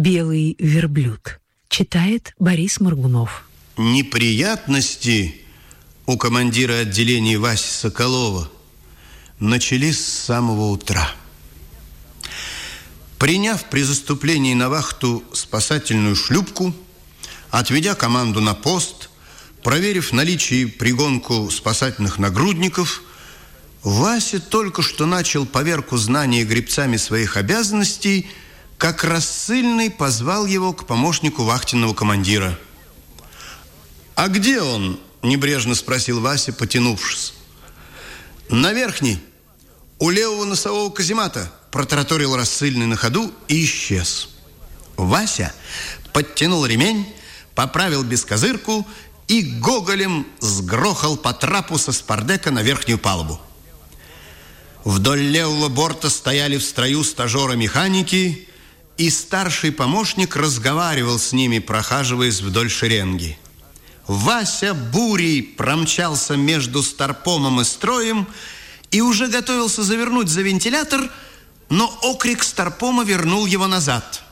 «Белый верблюд». Читает Борис Моргунов. Неприятности у командира отделения Васи Соколова начались с самого утра. Приняв при заступлении на вахту спасательную шлюпку, отведя команду на пост, проверив наличие пригонку спасательных нагрудников, Вася только что начал поверку знания гребцами своих обязанностей, как рассыльный позвал его к помощнику вахтенного командира. «А где он?» – небрежно спросил Вася, потянувшись. «На верхней, у левого носового каземата», протараторил рассыльный на ходу и исчез. Вася подтянул ремень, поправил бескозырку и гоголем сгрохал по трапу со спардека на верхнюю палубу. Вдоль левого борта стояли в строю стажера-механики, и старший помощник разговаривал с ними, прохаживаясь вдоль шеренги. Вася бурей промчался между старпомом и строем и уже готовился завернуть за вентилятор – но окрик Старпома вернул его назад.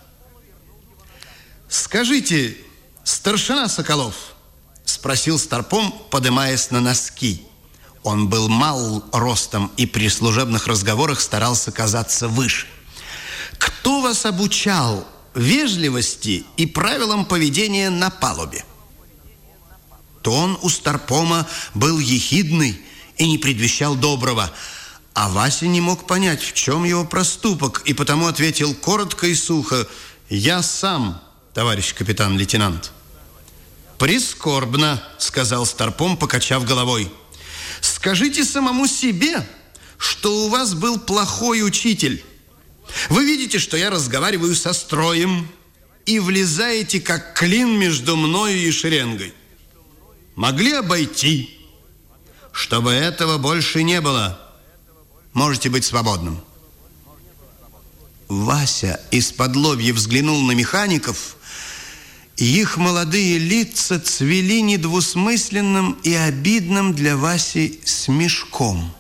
«Скажите, старшина Соколов?» – спросил Старпом, подымаясь на носки. Он был мал ростом и при служебных разговорах старался казаться выше. «Кто вас обучал вежливости и правилам поведения на палубе?» Тон у Старпома был ехидный и не предвещал доброго – а Вася не мог понять, в чем его проступок, и потому ответил коротко и сухо, «Я сам, товарищ капитан-лейтенант». «Прискорбно», — сказал Старпом, покачав головой. «Скажите самому себе, что у вас был плохой учитель. Вы видите, что я разговариваю со строем и влезаете, как клин между мною и шеренгой. Могли обойти, чтобы этого больше не было». Можете быть свободным. Вася из-под лобья взглянул на механиков, их молодые лица цвели недвусмысленным и обидным для Васи смешком.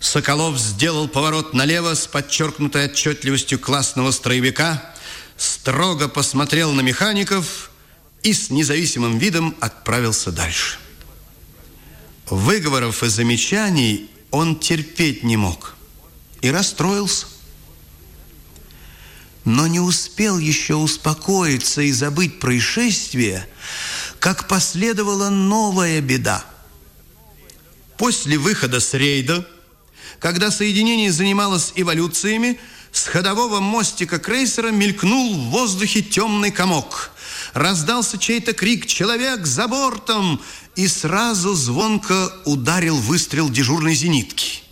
Соколов сделал поворот налево с подчеркнутой отчетливостью классного строевика, строго посмотрел на механиков и с независимым видом отправился дальше. Выговоров и замечаний он терпеть не мог и расстроился. Но не успел еще успокоиться и забыть происшествие, как последовала новая беда. После выхода с рейда, когда соединение занималось эволюциями, с ходового мостика крейсера мелькнул в воздухе темный комок. Раздался чей-то крик «Человек за бортом!» и сразу звонко ударил выстрел дежурной зенитки.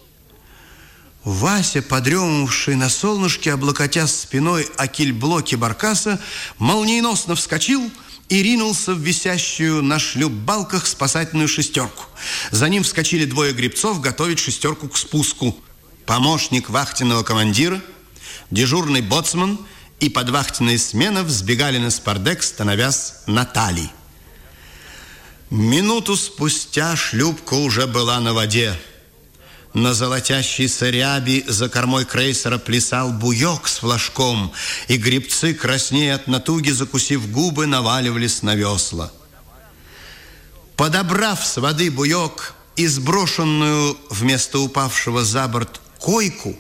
Вася, подремывавший на солнышке, облокотя спиной о кильблоке баркаса, молниеносно вскочил и ринулся в висящую на шлюп-балках спасательную шестерку. За ним вскочили двое гребцов готовить шестерку к спуску. Помощник вахтенного командира, дежурный боцман и подвахтенная смена взбегали на спардек, становясь на талии. Минуту спустя шлюпка уже была на воде. На золотящейся ряби за кормой крейсера плясал буек с флажком, и грибцы, краснее от натуги, закусив губы, наваливались на весла. Подобрав с воды буек и сброшенную вместо упавшего за борт койку,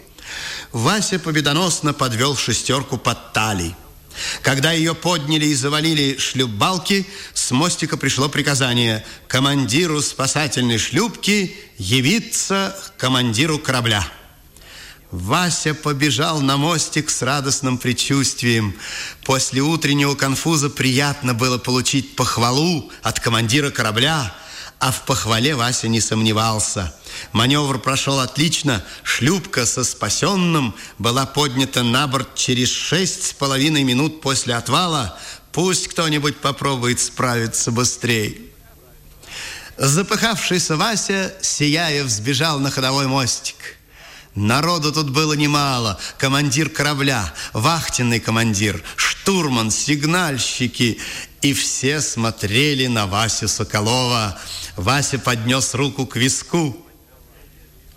Вася победоносно подвел шестерку под талией. Когда ее подняли и завалили шлюпбалки, с мостика пришло приказание командиру спасательной шлюпки явиться командиру корабля. Вася побежал на мостик с радостным предчувствием. После утреннего конфуза приятно было получить похвалу от командира корабля, а в похвале Вася не сомневался. Маневр прошел отлично. Шлюпка со спасенным была поднята на борт через шесть с половиной минут после отвала. Пусть кто-нибудь попробует справиться быстрее. Запыхавшийся Вася, сияя, взбежал на ходовой мостик. Народу тут было немало. Командир корабля, вахтенный командир, штурман, сигнальщики. И все смотрели на Васю Соколова. Вася поднес руку к виску.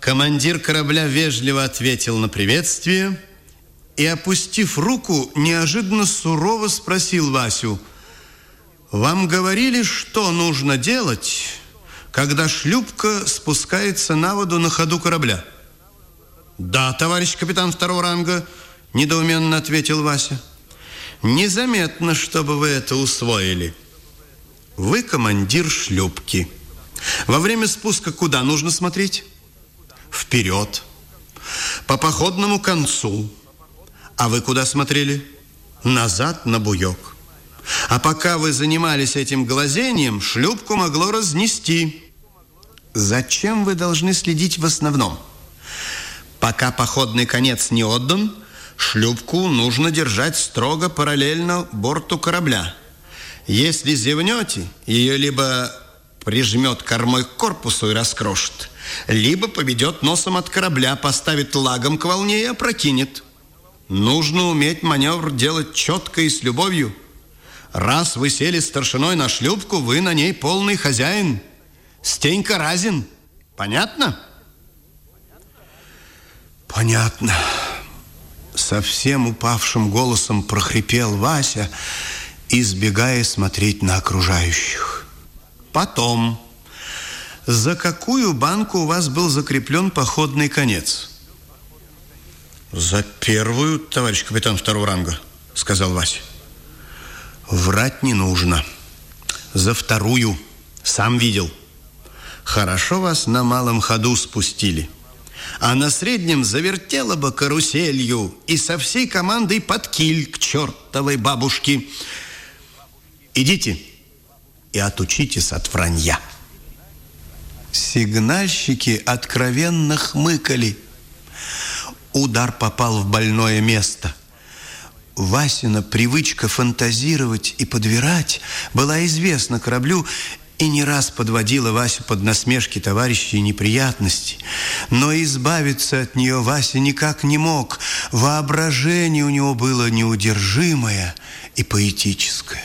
Командир корабля вежливо ответил на приветствие и, опустив руку, неожиданно сурово спросил Васю, «Вам говорили, что нужно делать, когда шлюпка спускается на воду на ходу корабля?» «Да, товарищ капитан второго ранга», – недоуменно ответил Вася. «Незаметно, чтобы вы это усвоили. Вы командир шлюпки. Во время спуска куда нужно смотреть?» «Вперед, по походному концу. А вы куда смотрели?» «Назад на буек. А пока вы занимались этим глазением, шлюпку могло разнести. Зачем вы должны следить в основном?» Пока походный конец не отдан, шлюпку нужно держать строго параллельно борту корабля. Если зевнете, ее либо прижмет кормой к корпусу и раскрошит, либо поведет носом от корабля, поставит лагом к волне и опрокинет. Нужно уметь маневр делать четко и с любовью. Раз вы сели старшиной на шлюпку, вы на ней полный хозяин. Стенька разин. Понятно? Понятно. Совсем упавшим голосом прохрипел Вася, избегая смотреть на окружающих. Потом, за какую банку у вас был закреплен походный конец? За первую, товарищ капитан второго ранга, сказал Вася. Врать не нужно. За вторую. Сам видел. Хорошо вас на малом ходу спустили а на среднем завертела бы каруселью и со всей командой под киль к чертовой бабушке. Идите и отучитесь от вранья. Сигнальщики откровенно хмыкали. Удар попал в больное место. Васина привычка фантазировать и подбирать была известна кораблю, и не раз подводила Васю под насмешки товарищей и неприятности. Но избавиться от нее Вася никак не мог. Воображение у него было неудержимое и поэтическое.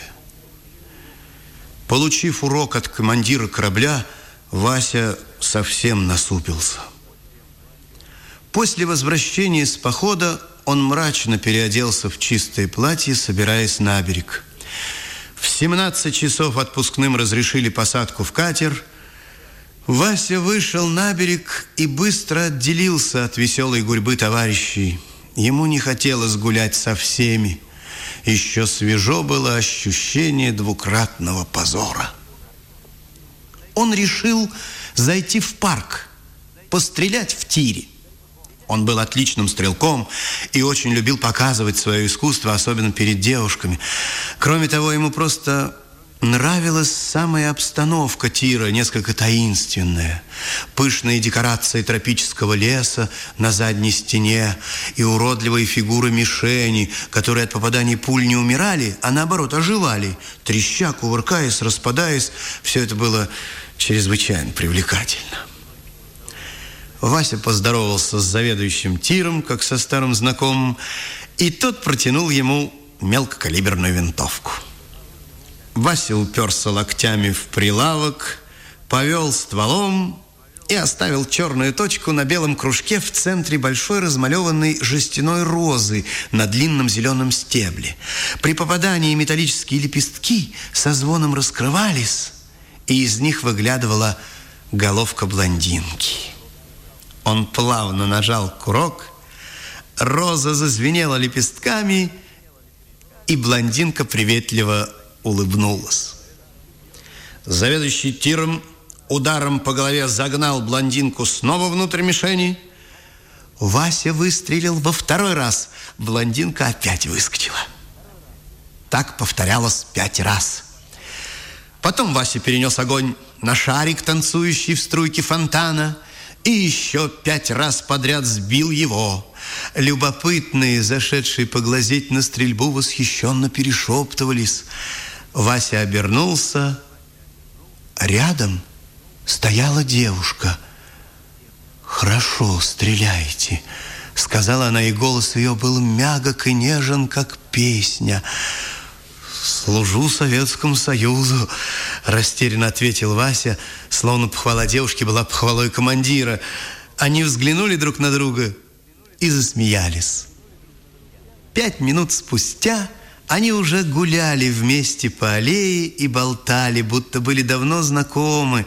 Получив урок от командира корабля, Вася совсем насупился. После возвращения с похода он мрачно переоделся в чистое платье, собираясь на берег. В 17 часов отпускным разрешили посадку в катер. Вася вышел на берег и быстро отделился от веселой гурьбы товарищей. Ему не хотелось гулять со всеми. Еще свежо было ощущение двукратного позора. Он решил зайти в парк, пострелять в тире – он был отличным стрелком и очень любил показывать свое искусство, особенно перед девушками. Кроме того, ему просто нравилась самая обстановка тира, несколько таинственная. Пышные декорации тропического леса на задней стене и уродливые фигуры мишени, которые от попаданий пуль не умирали, а наоборот оживали, треща, кувыркаясь, распадаясь. Все это было чрезвычайно привлекательно. Вася поздоровался с заведующим тиром, как со старым знакомым, и тот протянул ему мелкокалиберную винтовку. Вася уперся локтями в прилавок, повел стволом и оставил черную точку на белом кружке в центре большой размалеванной жестяной розы на длинном зеленом стебле. При попадании металлические лепестки со звоном раскрывались, и из них выглядывала головка блондинки. Он плавно нажал курок, роза зазвенела лепестками, и блондинка приветливо улыбнулась. Заведующий тиром ударом по голове загнал блондинку снова внутрь мишени. Вася выстрелил во второй раз. Блондинка опять выскочила. Так повторялось пять раз. Потом Вася перенес огонь на шарик, танцующий в струйке фонтана – и еще пять раз подряд сбил его. Любопытные, зашедшие поглазеть на стрельбу, восхищенно перешептывались. Вася обернулся. Рядом стояла девушка. «Хорошо стреляете», — сказала она, и голос ее был мягок и нежен, как песня — «Служу Советскому Союзу», – растерянно ответил Вася, словно похвала девушки была похвалой командира. Они взглянули друг на друга и засмеялись. пять минут спустя они уже гуляли вместе по аллее и болтали, будто были давно знакомы.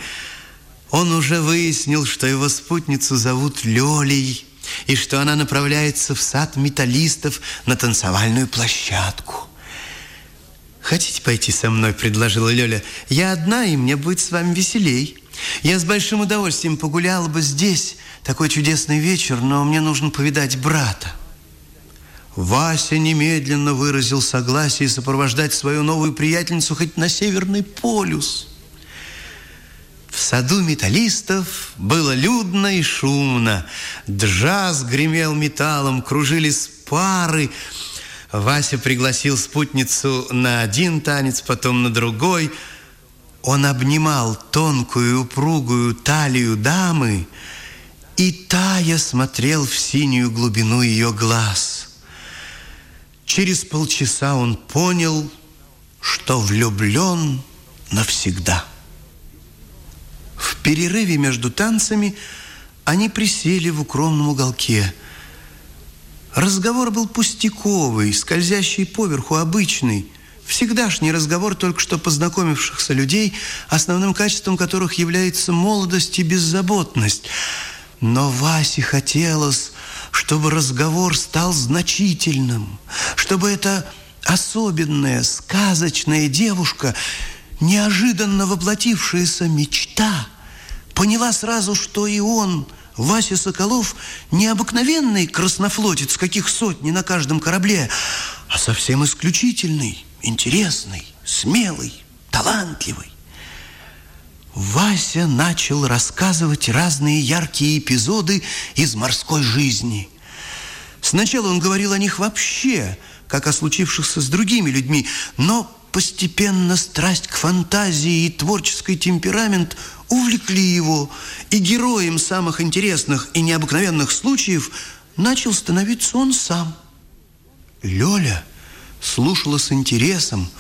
Он уже выяснил, что его спутницу зовут Лёлей, и что она направляется в сад металлистов на танцевальную площадку. «Хотите пойти со мной?» – предложила Лёля. «Я одна, и мне будет с вами веселей. Я с большим удовольствием погуляла бы здесь. Такой чудесный вечер, но мне нужно повидать брата». Вася немедленно выразил согласие сопровождать свою новую приятельницу хоть на Северный полюс. В саду металлистов было людно и шумно. Джаз гремел металлом, кружились пары. Вася пригласил спутницу на один танец, потом на другой. Он обнимал тонкую упругую талию дамы, и тая смотрел в синюю глубину ее глаз – Через полчаса он понял, что влюблен навсегда. В перерыве между танцами они присели в укромном уголке. Разговор был пустяковый, скользящий поверху, обычный. Всегдашний разговор только что познакомившихся людей, основным качеством которых является молодость и беззаботность. Но Васе хотелось чтобы разговор стал значительным, чтобы эта особенная, сказочная девушка, неожиданно воплотившаяся мечта, поняла сразу, что и он, Вася Соколов, необыкновенный краснофлотец, каких сотни на каждом корабле, а совсем исключительный, интересный, смелый, талантливый. Вася начал рассказывать разные яркие эпизоды из морской жизни. Сначала он говорил о них вообще, как о случившихся с другими людьми, но постепенно страсть к фантазии и творческий темперамент увлекли его, и героем самых интересных и необыкновенных случаев начал становиться он сам. Лёля слушала с интересом,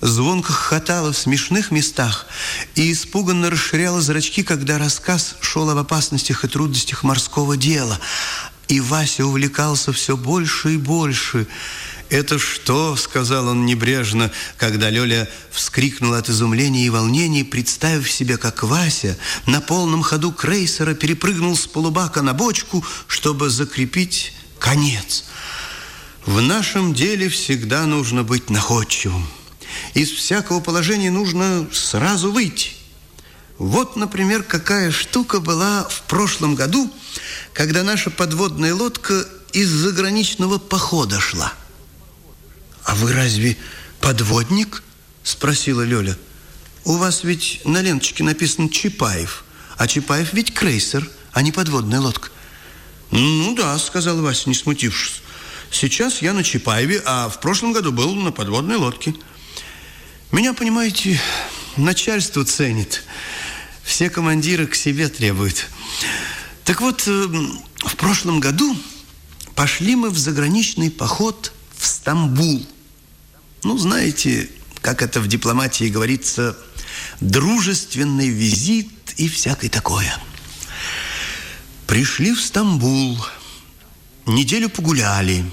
звонко хохотала в смешных местах и испуганно расширяла зрачки, когда рассказ шел об опасностях и трудностях морского дела. И Вася увлекался все больше и больше. «Это что?» — сказал он небрежно, когда Лёля вскрикнула от изумления и волнения, представив себе, как Вася на полном ходу крейсера перепрыгнул с полубака на бочку, чтобы закрепить конец. В нашем деле всегда нужно быть находчивым. Из всякого положения нужно сразу выйти. Вот, например, какая штука была в прошлом году, когда наша подводная лодка из заграничного похода шла. «А вы разве подводник?» – спросила Лёля. «У вас ведь на ленточке написано Чапаев, а Чапаев ведь крейсер, а не подводная лодка». «Ну да», – сказал Вася, не смутившись. «Сейчас я на Чапаеве, а в прошлом году был на подводной лодке». Меня, понимаете, начальство ценит. Все командиры к себе требуют. Так вот, э, в прошлом году пошли мы в заграничный поход в Стамбул. Ну, знаете, как это в дипломатии говорится, дружественный визит и всякое такое. Пришли в Стамбул, неделю погуляли.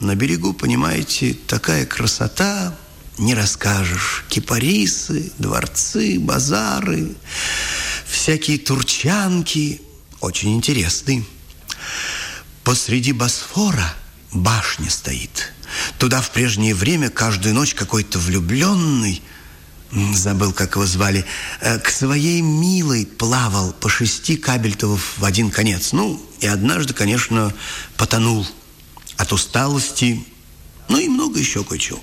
На берегу, понимаете, такая красота, не расскажешь. Кипарисы, дворцы, базары, всякие турчанки. Очень интересные. Посреди Босфора башня стоит. Туда в прежнее время каждую ночь какой-то влюбленный, забыл, как его звали, э, к своей милой плавал по шести кабельтовов в один конец. Ну, и однажды, конечно, потонул от усталости, ну и много еще кое-чего.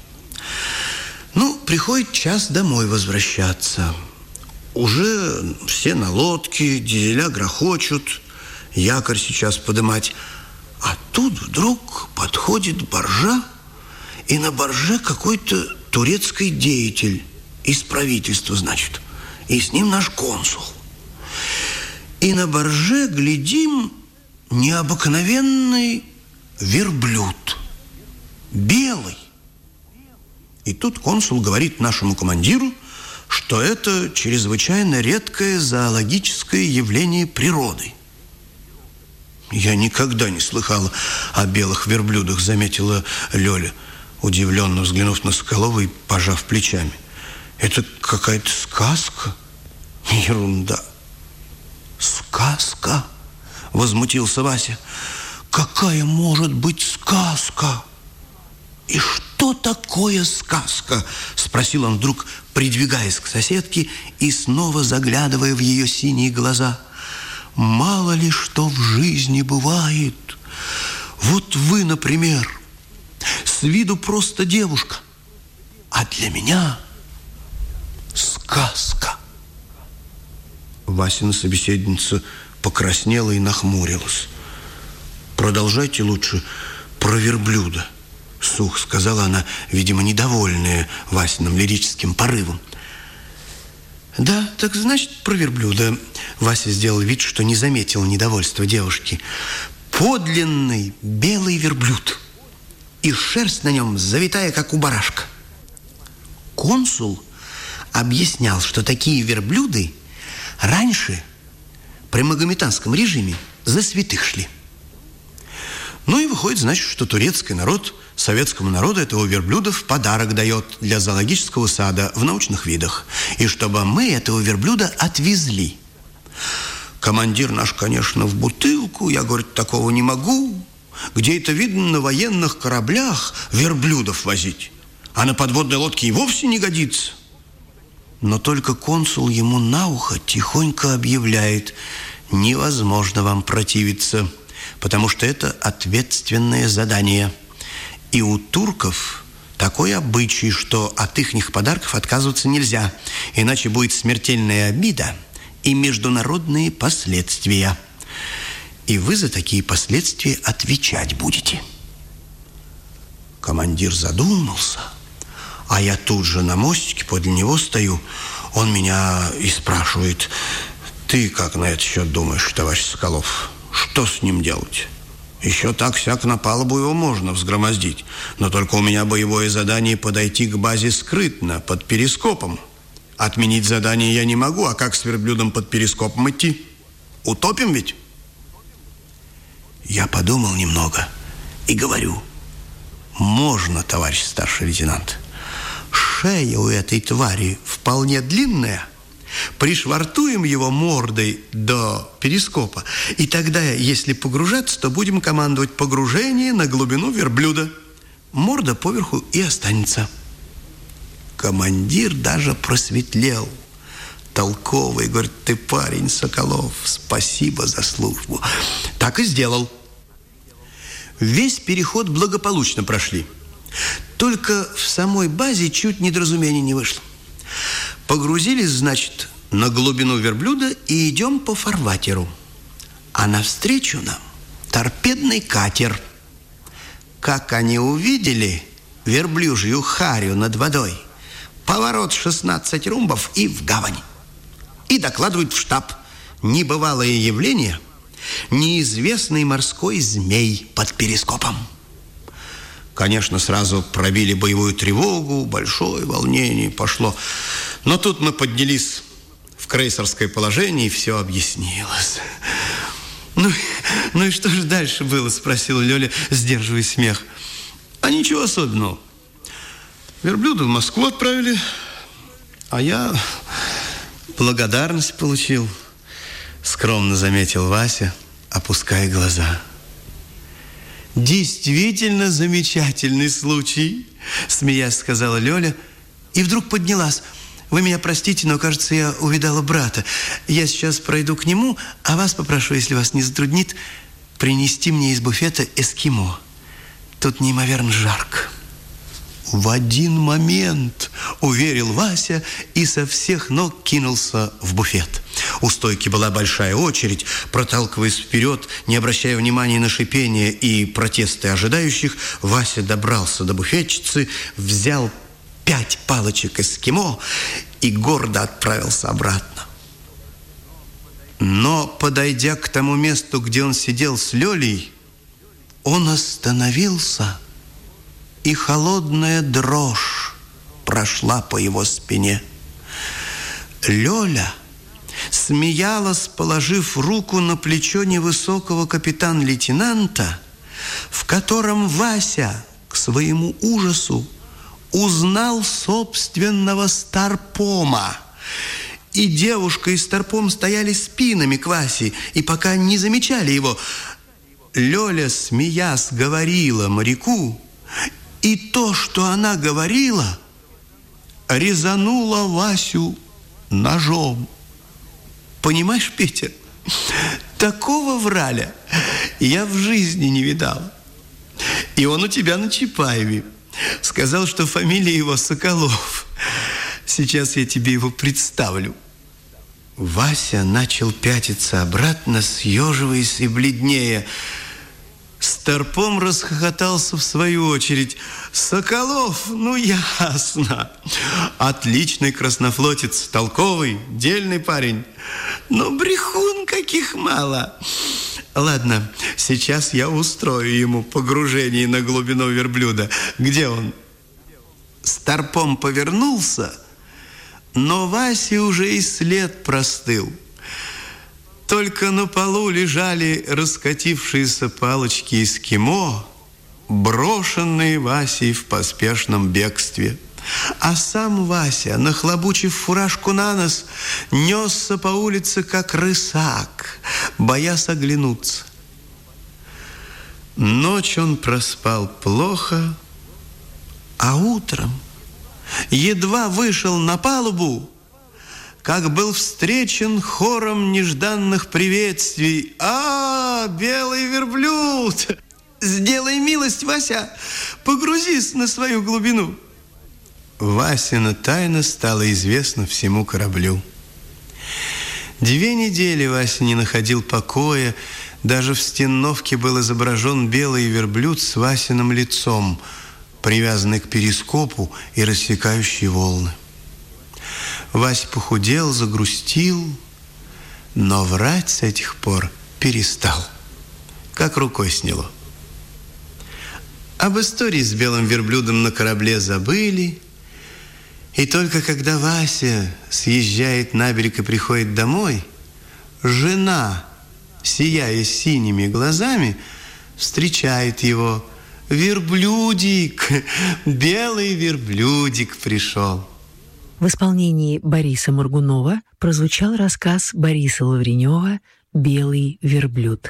Ну, приходит час домой возвращаться. Уже все на лодке, дизеля грохочут, якорь сейчас подымать. А тут вдруг подходит боржа, и на борже какой-то турецкий деятель из правительства, значит. И с ним наш консул. И на борже глядим необыкновенный верблюд. Белый. И тут консул говорит нашему командиру, что это чрезвычайно редкое зоологическое явление природы. Я никогда не слыхала о белых верблюдах, заметила Лёля, удивленно взглянув на Соколова и пожав плечами. Это какая-то сказка? Ерунда. Сказка? Возмутился Вася. Какая может быть сказка? И что такое сказка? Спросил он вдруг, придвигаясь к соседке и снова заглядывая в ее синие глаза. Мало ли что в жизни бывает. Вот вы, например, с виду просто девушка, а для меня сказка. Васина собеседница покраснела и нахмурилась. Продолжайте лучше про верблюда. Сух, сказала она, видимо, недовольная Васиным лирическим порывом. Да, так значит, про верблюда. Вася сделал вид, что не заметил недовольства девушки. Подлинный белый верблюд. И шерсть на нем завитая, как у барашка. Консул объяснял, что такие верблюды раньше при магометанском режиме за святых шли. Ну и выходит, значит, что турецкий народ советскому народу этого верблюда в подарок дает для зоологического сада в научных видах. И чтобы мы этого верблюда отвезли. Командир наш, конечно, в бутылку. Я, говорит, такого не могу. Где это видно на военных кораблях верблюдов возить? А на подводной лодке и вовсе не годится. Но только консул ему на ухо тихонько объявляет, невозможно вам противиться – потому что это ответственное задание. И у турков такой обычай, что от ихних подарков отказываться нельзя, иначе будет смертельная обида и международные последствия. И вы за такие последствия отвечать будете. Командир задумался, а я тут же на мостике подле него стою. Он меня и спрашивает, ты как на этот счет думаешь, товарищ Соколов? Что с ним делать? Еще так-сяк на палубу его можно взгромоздить. Но только у меня боевое задание подойти к базе скрытно, под перископом. Отменить задание я не могу, а как с верблюдом под перископом идти? Утопим ведь? Я подумал немного и говорю, можно, товарищ старший лейтенант. Шея у этой твари вполне длинная – Пришвартуем его мордой до перископа, и тогда, если погружаться, то будем командовать погружение на глубину верблюда. Морда поверху и останется. Командир даже просветлел. Толковый, говорит, ты парень, Соколов, спасибо за службу. Так и сделал. Весь переход благополучно прошли. Только в самой базе чуть недоразумение не вышло. Погрузились, значит, на глубину верблюда и идем по фарватеру. А навстречу нам торпедный катер. Как они увидели верблюжью харю над водой, поворот 16 румбов и в гавань. И докладывают в штаб небывалое явление – неизвестный морской змей под перископом. Конечно, сразу пробили боевую тревогу, большое волнение пошло. Но тут мы поднялись в крейсерское положение, и все объяснилось. Ну, ну и что же дальше было, спросил Лёля, сдерживая смех. А ничего особенного. Верблюда в Москву отправили, а я благодарность получил, скромно заметил Вася, опуская глаза. Действительно замечательный случай, смеясь сказала Лёля, и вдруг поднялась. Вы меня простите, но, кажется, я увидала брата. Я сейчас пройду к нему, а вас попрошу, если вас не затруднит, принести мне из буфета эскимо. Тут неимоверно жарко. В один момент уверил Вася и со всех ног кинулся в буфет. У стойки была большая очередь. Проталкиваясь вперед, не обращая внимания на шипение и протесты ожидающих, Вася добрался до буфетчицы, взял пять палочек эскимо и гордо отправился обратно. Но, подойдя к тому месту, где он сидел с Лёлей, он остановился, и холодная дрожь прошла по его спине. Лёля смеялась, положив руку на плечо невысокого капитан-лейтенанта, в котором Вася, к своему ужасу, узнал собственного Старпома. И девушка и Старпом стояли спинами к Васе, и пока не замечали его, Лёля, смеясь, говорила моряку, и то, что она говорила, резануло Васю ножом. Понимаешь, Петя, такого враля я в жизни не видал. И он у тебя на Чапаеве. Сказал, что фамилия его Соколов. Сейчас я тебе его представлю. Вася начал пятиться обратно, съеживаясь и бледнее. Старпом расхохотался в свою очередь. «Соколов, ну ясно. Отличный краснофлотец, толковый, дельный парень. Но брехун каких мало. Ладно, сейчас я устрою ему погружение на глубину верблюда. Где он?» Старпом повернулся, но Васе уже и след простыл. Только на полу лежали раскатившиеся палочки эскимо, брошенные Васей в поспешном бегстве. А сам Вася, нахлобучив фуражку на нос, несся по улице, как рысак, боясь оглянуться. Ночь он проспал плохо, а утром едва вышел на палубу, как был встречен хором нежданных приветствий. «А, белый верблюд! Сделай милость, Вася, погрузись на свою глубину!» Васина тайна стала известна всему кораблю. Две недели Вася не находил покоя, даже в стеновке был изображен белый верблюд с Васиным лицом, привязанный к перископу и рассекающий волны. Вася похудел, загрустил, но врать с этих пор перестал, как рукой сняло. Об истории с белым верблюдом на корабле забыли, и только когда Вася съезжает на берег и приходит домой, жена, сияя синими глазами, встречает его. Верблюдик, белый верблюдик пришел. В исполнении Бориса Моргунова прозвучал рассказ Бориса Лавренева «Белый верблюд».